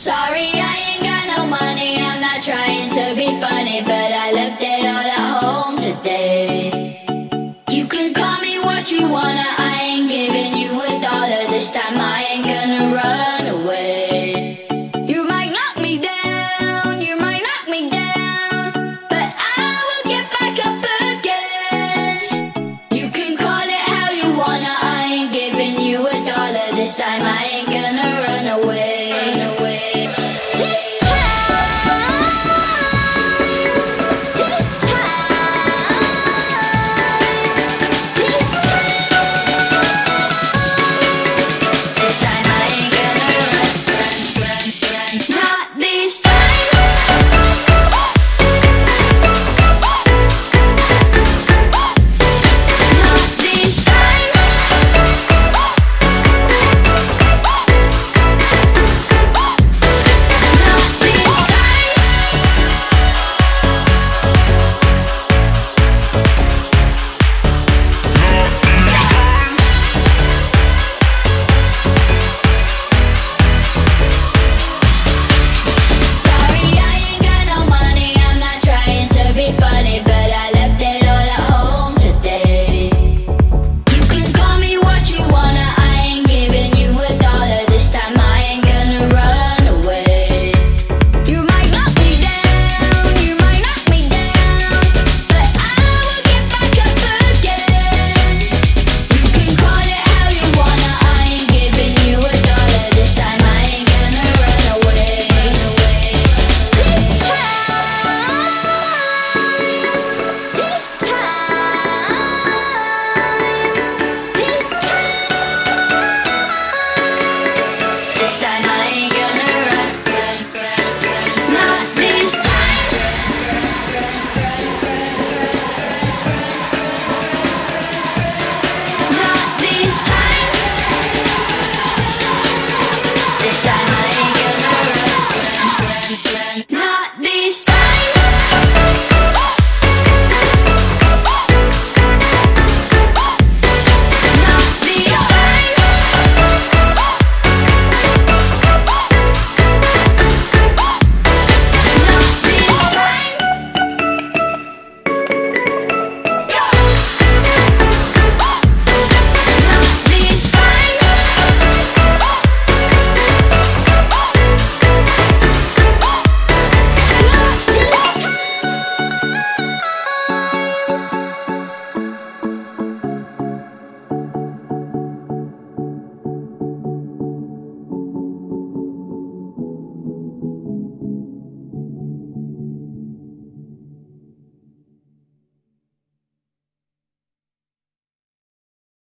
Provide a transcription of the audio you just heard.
Sorry.